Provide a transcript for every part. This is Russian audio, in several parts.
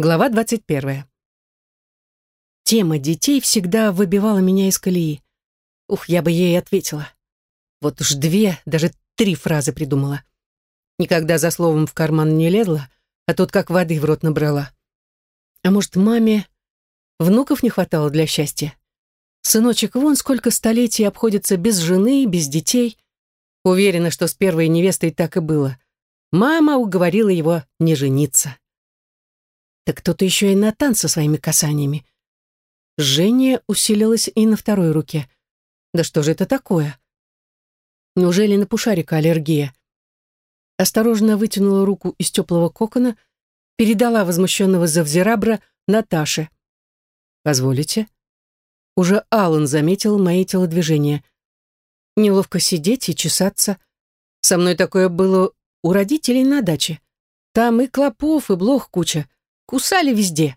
Глава 21. Тема детей всегда выбивала меня из колеи. Ух, я бы ей ответила. Вот уж две, даже три фразы придумала. Никогда за словом в карман не лезла, а тут как воды в рот набрала. А может, маме внуков не хватало для счастья? Сыночек вон сколько столетий обходится без жены, без детей. Уверена, что с первой невестой так и было. Мама уговорила его не жениться. Так кто-то еще и Натан со своими касаниями. Жжение усилилось и на второй руке. Да что же это такое? Неужели на пушарика аллергия? Осторожно вытянула руку из теплого кокона, передала возмущенного завзирабра Наташе. «Позволите?» Уже Аллан заметил мои телодвижения. Неловко сидеть и чесаться. Со мной такое было у родителей на даче. Там и клопов, и блох куча. Кусали везде.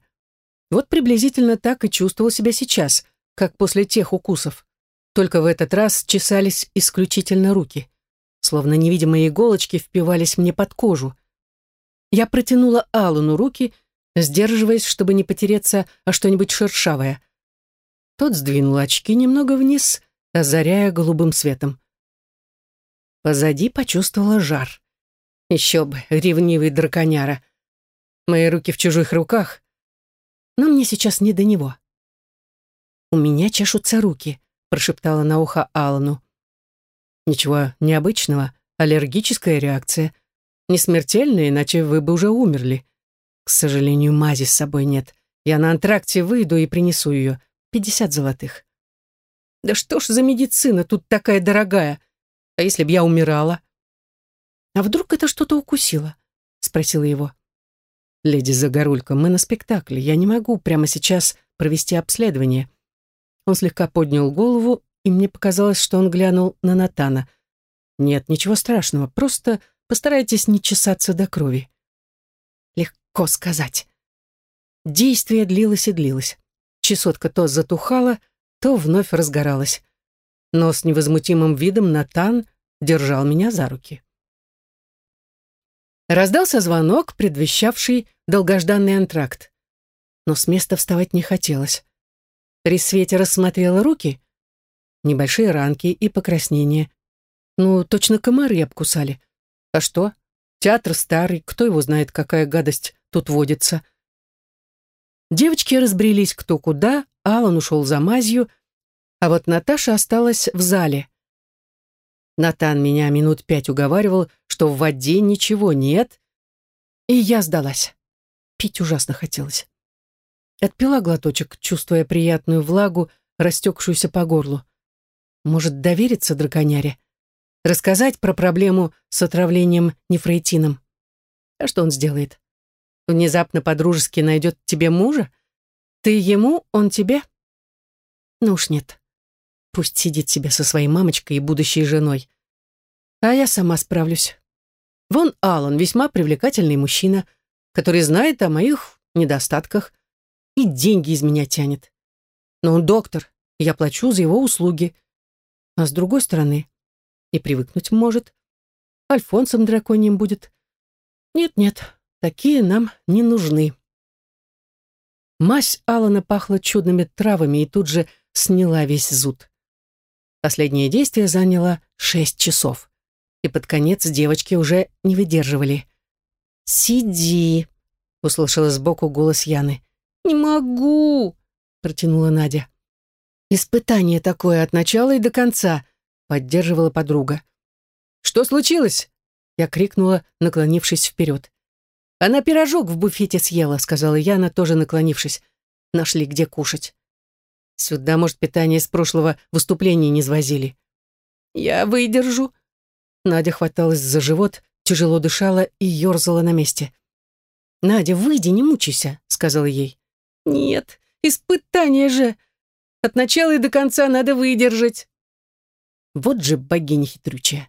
Вот приблизительно так и чувствовал себя сейчас, как после тех укусов. Только в этот раз чесались исключительно руки. Словно невидимые иголочки впивались мне под кожу. Я протянула Аллану руки, сдерживаясь, чтобы не потереться о что-нибудь шершавое. Тот сдвинул очки немного вниз, озаряя голубым светом. Позади почувствовала жар. Еще бы, ревнивый драконяра. Мои руки в чужих руках. Но мне сейчас не до него. «У меня чешутся руки», — прошептала на ухо Алану. «Ничего необычного, аллергическая реакция. Не смертельная, иначе вы бы уже умерли. К сожалению, мази с собой нет. Я на антракте выйду и принесу ее. Пятьдесят золотых». «Да что ж за медицина тут такая дорогая? А если б я умирала?» «А вдруг это что-то укусило?» — спросила его. «Леди Загорулька, мы на спектакле. Я не могу прямо сейчас провести обследование». Он слегка поднял голову, и мне показалось, что он глянул на Натана. «Нет, ничего страшного, просто постарайтесь не чесаться до крови». Легко сказать. Действие длилось и длилось. Чесотка то затухала, то вновь разгоралась. Но с невозмутимым видом Натан держал меня за руки. Раздался звонок, предвещавший долгожданный антракт. Но с места вставать не хотелось. При свете рассмотрела руки. Небольшие ранки и покраснения. Ну, точно комары обкусали. А что? Театр старый, кто его знает, какая гадость тут водится. Девочки разбрелись кто куда, Алан ушел за мазью, а вот Наташа осталась в зале. Натан меня минут пять уговаривал, что в воде ничего нет, и я сдалась. Пить ужасно хотелось. Отпила глоточек, чувствуя приятную влагу, растекшуюся по горлу. Может, довериться драконяре? Рассказать про проблему с отравлением нефрейтином? А что он сделает? Внезапно подружески найдет тебе мужа? Ты ему, он тебе? Ну уж нет. Пусть сидит себе со своей мамочкой и будущей женой. А я сама справлюсь. Вон Алан, весьма привлекательный мужчина, который знает о моих недостатках и деньги из меня тянет. Но он доктор, я плачу за его услуги. А с другой стороны, и привыкнуть может. Альфонсом драконьим будет. Нет-нет, такие нам не нужны. Мазь Алана пахла чудными травами и тут же сняла весь зуд. Последнее действие заняло шесть часов. И под конец девочки уже не выдерживали. «Сиди», — услышала сбоку голос Яны. «Не могу», — протянула Надя. «Испытание такое от начала и до конца», — поддерживала подруга. «Что случилось?» — я крикнула, наклонившись вперед. «Она пирожок в буфете съела», — сказала Яна, тоже наклонившись. «Нашли, где кушать». Сюда, может, питание с прошлого выступления не свозили. Я выдержу. Надя хваталась за живот, тяжело дышала и ерзала на месте. «Надя, выйди, не мучайся», — сказала ей. «Нет, испытание же. От начала и до конца надо выдержать». Вот же богиня хитрючая.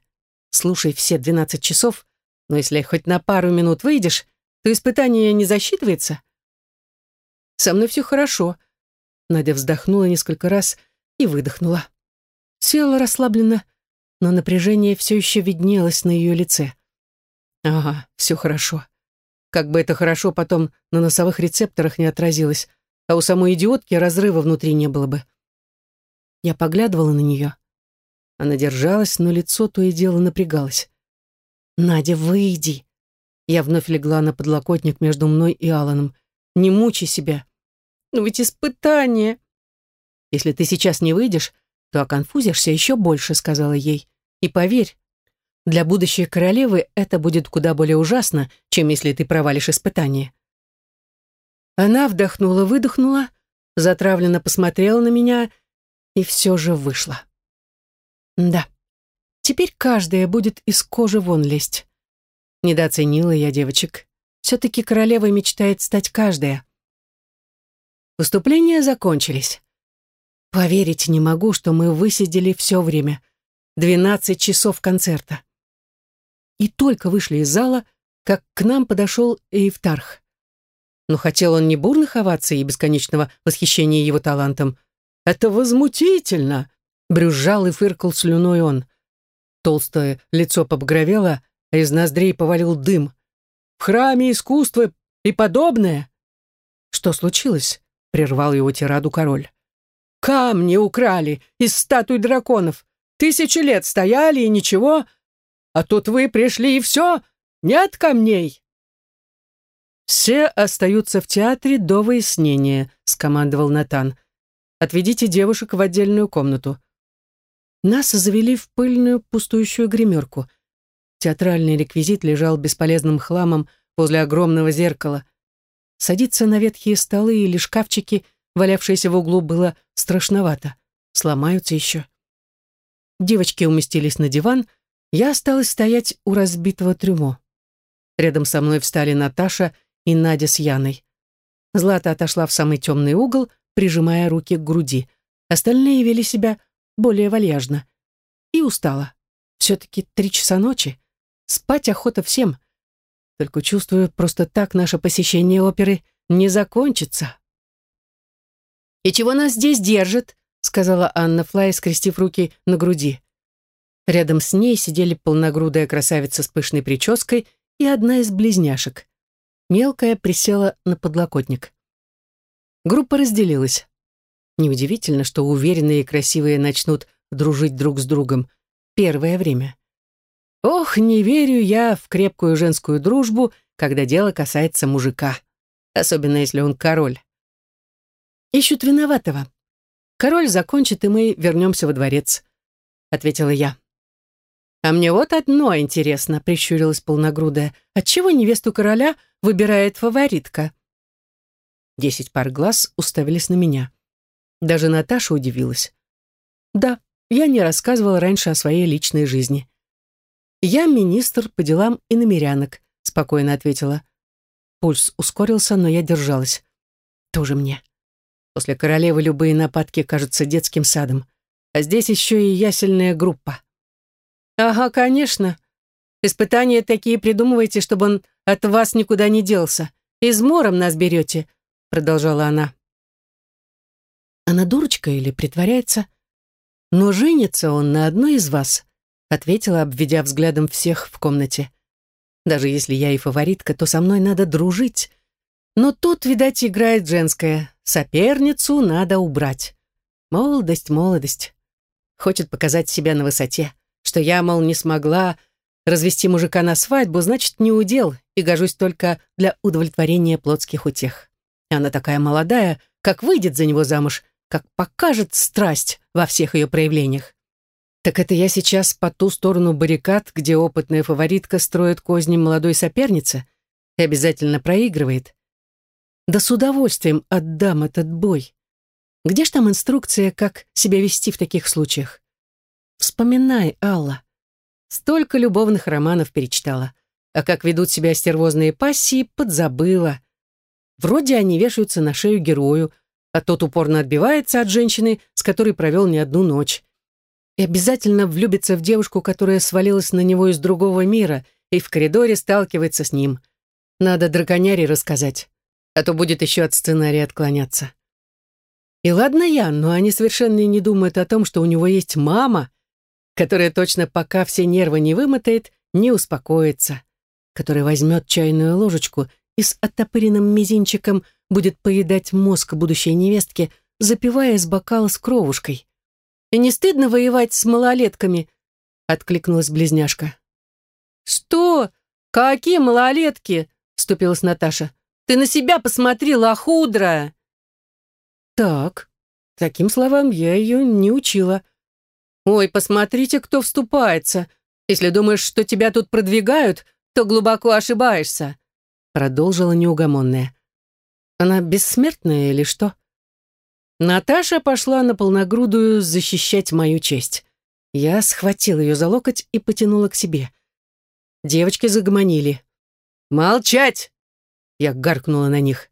Слушай все двенадцать часов, но если хоть на пару минут выйдешь, то испытание не засчитывается. Со мной все хорошо, Надя вздохнула несколько раз и выдохнула. Села расслабленно, но напряжение все еще виднелось на ее лице. Ага, все хорошо. как бы это хорошо потом на носовых рецепторах не отразилось, а у самой идиотки разрыва внутри не было бы. Я поглядывала на нее. Она держалась, но лицо то и дело напрягалось. «Надя, выйди!» Я вновь легла на подлокотник между мной и Аланом. «Не мучай себя!» «Ну ведь испытание!» «Если ты сейчас не выйдешь, то оконфузишься еще больше», — сказала ей. «И поверь, для будущей королевы это будет куда более ужасно, чем если ты провалишь испытание». Она вдохнула-выдохнула, затравленно посмотрела на меня и все же вышла. Да, теперь каждая будет из кожи вон лезть. Недооценила я девочек. Все-таки королевой мечтает стать каждая. Выступления закончились. Поверить не могу, что мы высидели все время. Двенадцать часов концерта. И только вышли из зала, как к нам подошел Эйфтарх. Но хотел он не бурных оваций и бесконечного восхищения его талантом. «Это возмутительно!» — брюзжал и фыркал слюной он. Толстое лицо побагровело, а из ноздрей повалил дым. «В храме искусства и подобное!» «Что случилось?» — прервал его тираду король. «Камни украли из статуй драконов. Тысячи лет стояли и ничего, а тут вы пришли и все, нет камней!» «Все остаются в театре до выяснения», — скомандовал Натан. «Отведите девушек в отдельную комнату». Нас завели в пыльную пустующую гримерку. Театральный реквизит лежал бесполезным хламом возле огромного зеркала. Садиться на ветхие столы или шкафчики, валявшиеся в углу, было страшновато. Сломаются еще. Девочки уместились на диван, я осталась стоять у разбитого трюмо. Рядом со мной встали Наташа и Надя с Яной. Злата отошла в самый темный угол, прижимая руки к груди. Остальные вели себя более вальяжно. И устала. Все-таки три часа ночи. Спать охота всем. Только чувствую, просто так наше посещение оперы не закончится. «И чего нас здесь держит?» — сказала Анна Флай, скрестив руки на груди. Рядом с ней сидели полногрудая красавица с пышной прической и одна из близняшек. Мелкая присела на подлокотник. Группа разделилась. Неудивительно, что уверенные и красивые начнут дружить друг с другом. Первое время. Ох, не верю я в крепкую женскую дружбу, когда дело касается мужика. Особенно, если он король. Ищут виноватого. Король закончит, и мы вернемся во дворец, ответила я. «А мне вот одно интересно», — прищурилась полногрудая. «Отчего невесту короля выбирает фаворитка?» Десять пар глаз уставились на меня. Даже Наташа удивилась. «Да, я не рассказывала раньше о своей личной жизни». «Я министр по делам иномерянок», — спокойно ответила. Пульс ускорился, но я держалась. «Тоже мне». После королевы любые нападки кажутся детским садом. А здесь еще и ясельная группа. «Ага, конечно. Испытания такие придумываете, чтобы он от вас никуда не делся. Измором нас берете», — продолжала она. «Она дурочка или притворяется?» «Но женится он на одной из вас», — ответила, обведя взглядом всех в комнате. «Даже если я и фаворитка, то со мной надо дружить. Но тут, видать, играет женская. Соперницу надо убрать. Молодость, молодость. Хочет показать себя на высоте что я, мол, не смогла развести мужика на свадьбу, значит, не удел и гожусь только для удовлетворения плотских утех. И она такая молодая, как выйдет за него замуж, как покажет страсть во всех ее проявлениях. Так это я сейчас по ту сторону баррикад, где опытная фаворитка строит козни молодой соперницы и обязательно проигрывает. Да с удовольствием отдам этот бой. Где ж там инструкция, как себя вести в таких случаях? Вспоминай, Алла. Столько любовных романов перечитала. А как ведут себя стервозные пассии, подзабыла. Вроде они вешаются на шею герою, а тот упорно отбивается от женщины, с которой провел не одну ночь. И обязательно влюбится в девушку, которая свалилась на него из другого мира и в коридоре сталкивается с ним. Надо драконяре рассказать, а то будет еще от сценария отклоняться. И ладно я, но они совершенно не думают о том, что у него есть мама, которая точно пока все нервы не вымотает, не успокоится, которая возьмет чайную ложечку и с оттопыренным мизинчиком будет поедать мозг будущей невестки, запивая из бокала с кровушкой. «И не стыдно воевать с малолетками?» — откликнулась близняшка. «Что? Какие малолетки?» — вступилась Наташа. «Ты на себя посмотри, лохудра!» «Так, таким словам я ее не учила». «Ой, посмотрите, кто вступается. Если думаешь, что тебя тут продвигают, то глубоко ошибаешься», — продолжила неугомонная. «Она бессмертная или что?» Наташа пошла на полногрудую защищать мою честь. Я схватила ее за локоть и потянула к себе. Девочки загомонили. «Молчать!» Я гаркнула на них.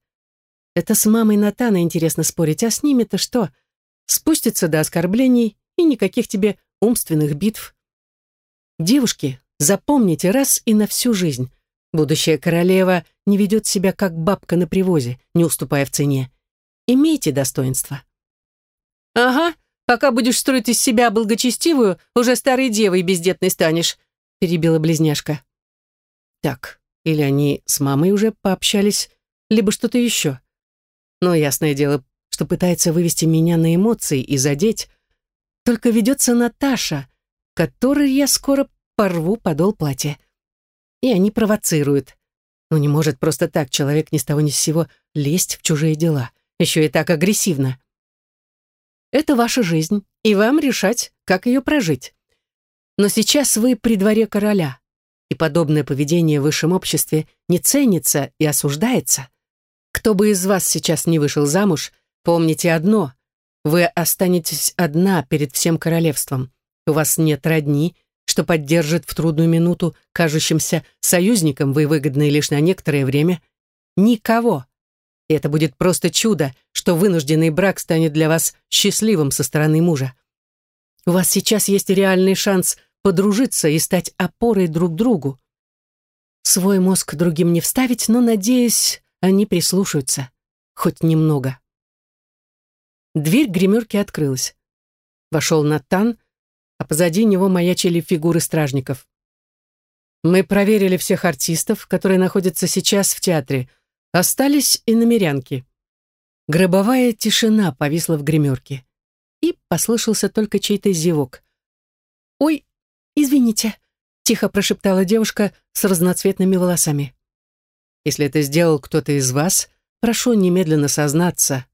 Это с мамой Натана интересно спорить, а с ними-то что? Спустится до оскорблений и никаких тебе умственных битв. Девушки, запомните раз и на всю жизнь. Будущая королева не ведет себя как бабка на привозе, не уступая в цене. Имейте достоинство. Ага, пока будешь строить из себя благочестивую, уже старой девой бездетной станешь, перебила близняшка. Так, или они с мамой уже пообщались, либо что-то еще. Но ясное дело, что пытается вывести меня на эмоции и задеть. Только ведется Наташа, которой я скоро порву подол платья. И они провоцируют. Но не может просто так человек ни с того ни с сего лезть в чужие дела, еще и так агрессивно. Это ваша жизнь, и вам решать, как ее прожить. Но сейчас вы при дворе короля, и подобное поведение в высшем обществе не ценится и осуждается. Кто бы из вас сейчас не вышел замуж, помните одно — вы останетесь одна перед всем королевством. У вас нет родни, что поддержит в трудную минуту кажущимся союзником вы выгодны лишь на некоторое время. Никого. И это будет просто чудо, что вынужденный брак станет для вас счастливым со стороны мужа. У вас сейчас есть реальный шанс – подружиться и стать опорой друг другу. Свой мозг другим не вставить, но, надеюсь, они прислушаются. Хоть немного. Дверь гримерки открылась. Вошел Натан, а позади него маячили фигуры стражников. Мы проверили всех артистов, которые находятся сейчас в театре. Остались и намерянки. Гробовая тишина повисла в гримерке. И послышался только чей-то зевок. «Ой, «Извините», — тихо прошептала девушка с разноцветными волосами. «Если это сделал кто-то из вас, прошу немедленно сознаться».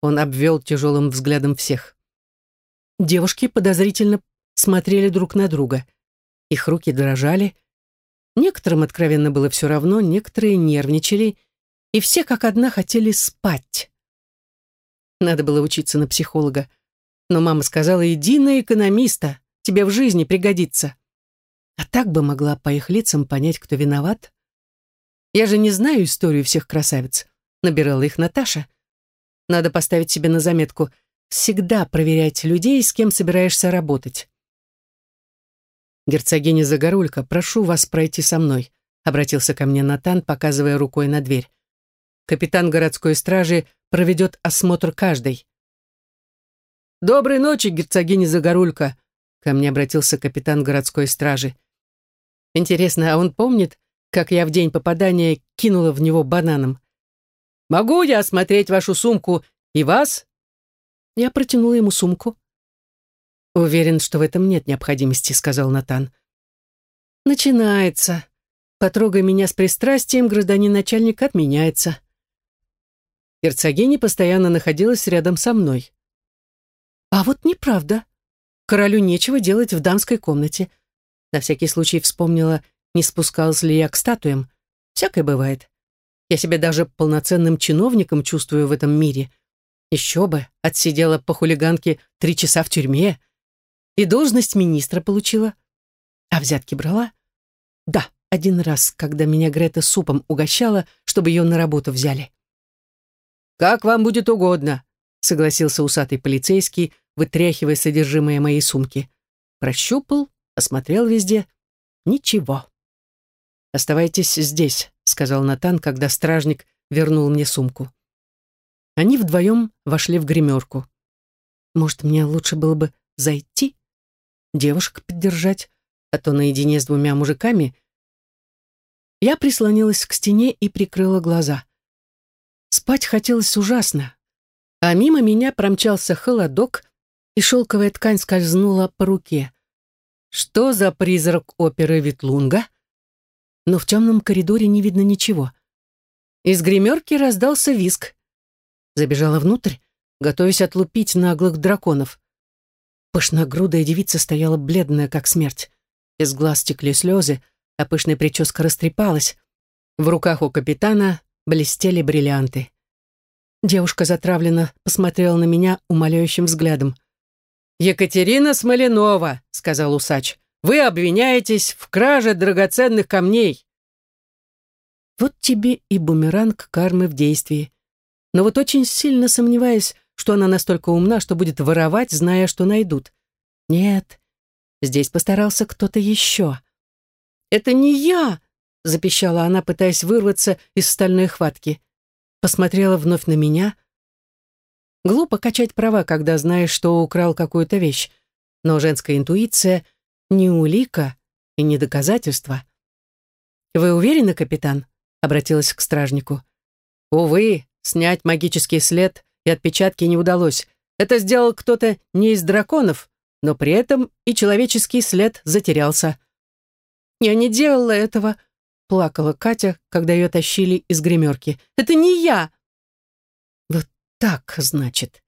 Он обвел тяжелым взглядом всех. Девушки подозрительно смотрели друг на друга. Их руки дрожали. Некоторым откровенно было все равно, некоторые нервничали, и все как одна хотели спать. Надо было учиться на психолога. Но мама сказала, иди на экономиста тебе в жизни пригодится. А так бы могла по их лицам понять, кто виноват. Я же не знаю историю всех красавиц. Набирала их Наташа. Надо поставить себе на заметку всегда проверять людей, с кем собираешься работать. «Герцогиня Загорулька, прошу вас пройти со мной», обратился ко мне Натан, показывая рукой на дверь. «Капитан городской стражи проведет осмотр каждой». «Доброй ночи, герцогиня Загорулька», Ко мне обратился капитан городской стражи. Интересно, а он помнит, как я в день попадания кинула в него бананом? «Могу я осмотреть вашу сумку и вас?» Я протянула ему сумку. «Уверен, что в этом нет необходимости», — сказал Натан. «Начинается. Потрогай меня с пристрастием, гражданин начальник отменяется». Герцогиня постоянно находилась рядом со мной. «А вот неправда», Королю нечего делать в дамской комнате. На всякий случай вспомнила, не спускалась ли я к статуям. Всякое бывает. Я себя даже полноценным чиновником чувствую в этом мире. Еще бы, отсидела по хулиганке три часа в тюрьме. И должность министра получила. А взятки брала? Да, один раз, когда меня Грета супом угощала, чтобы ее на работу взяли. «Как вам будет угодно», — согласился усатый полицейский, вытряхивая содержимое моей сумки. Прощупал, осмотрел везде. Ничего. «Оставайтесь здесь», — сказал Натан, когда стражник вернул мне сумку. Они вдвоем вошли в гримерку. «Может, мне лучше было бы зайти? Девушек поддержать, а то наедине с двумя мужиками...» Я прислонилась к стене и прикрыла глаза. Спать хотелось ужасно, а мимо меня промчался холодок, и шелковая ткань скользнула по руке. Что за призрак оперы Витлунга? Но в темном коридоре не видно ничего. Из гримерки раздался виск. Забежала внутрь, готовясь отлупить наглых драконов. Пышногрудая девица стояла бледная, как смерть. Из глаз текли слезы, а пышная прическа растрепалась. В руках у капитана блестели бриллианты. Девушка затравленно посмотрела на меня умоляющим взглядом. «Екатерина Смоленова», — сказал усач, — «вы обвиняетесь в краже драгоценных камней». Вот тебе и бумеранг кармы в действии. Но вот очень сильно сомневаюсь, что она настолько умна, что будет воровать, зная, что найдут. Нет, здесь постарался кто-то еще. «Это не я!» — запищала она, пытаясь вырваться из стальной хватки. Посмотрела вновь на меня — Глупо качать права, когда знаешь, что украл какую-то вещь. Но женская интуиция — не улика и не доказательство. «Вы уверены, капитан?» — обратилась к стражнику. «Увы, снять магический след и отпечатки не удалось. Это сделал кто-то не из драконов, но при этом и человеческий след затерялся». «Я не делала этого», — плакала Катя, когда ее тащили из гримерки. «Это не я!» Так, значит.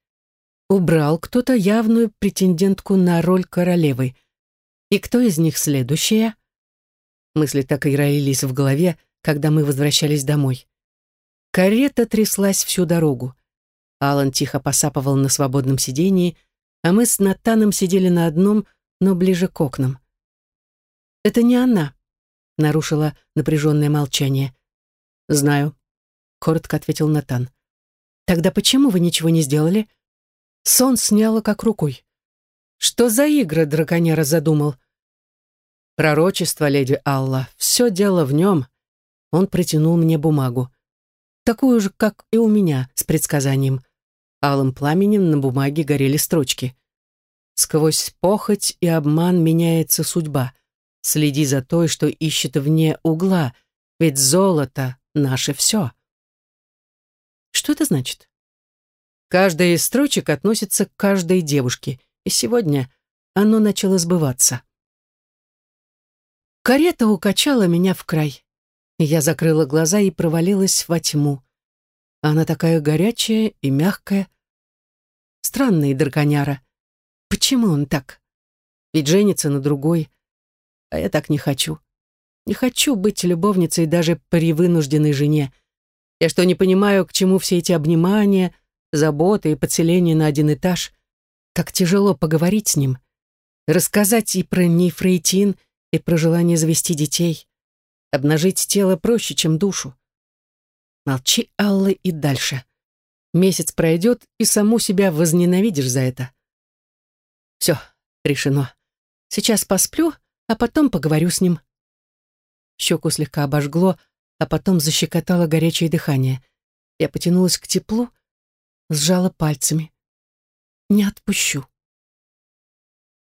Убрал кто-то явную претендентку на роль королевы. И кто из них следующая? Мысли так и роились в голове, когда мы возвращались домой. Карета тряслась всю дорогу. Алан тихо посапывал на свободном сидении, а мы с Натаном сидели на одном, но ближе к окнам. «Это не она», — нарушила напряженное молчание. «Знаю», — коротко ответил Натан. Тогда почему вы ничего не сделали? Сон сняло как рукой. Что за игры драконера задумал? Пророчество, леди Алла, все дело в нем. Он протянул мне бумагу. Такую же, как и у меня, с предсказанием. Алым пламенем на бумаге горели строчки. Сквозь похоть и обман меняется судьба. Следи за той, что ищет вне угла, ведь золото — наше все. Что это значит? Каждая из строчек относится к каждой девушке, и сегодня оно начало сбываться. Карета укачала меня в край. Я закрыла глаза и провалилась во тьму. Она такая горячая и мягкая. Странный драконяра. Почему он так? Ведь женится на другой. А я так не хочу. Не хочу быть любовницей даже при вынужденной жене. Я что, не понимаю, к чему все эти обнимания, заботы и подселения на один этаж? Как тяжело поговорить с ним. Рассказать и про нефрейтин, и про желание завести детей. Обнажить тело проще, чем душу. Молчи, Алла, и дальше. Месяц пройдет, и саму себя возненавидишь за это. Все, решено. Сейчас посплю, а потом поговорю с ним. Щеку слегка обожгло, а потом защекотало горячее дыхание. Я потянулась к теплу, сжала пальцами. Не отпущу.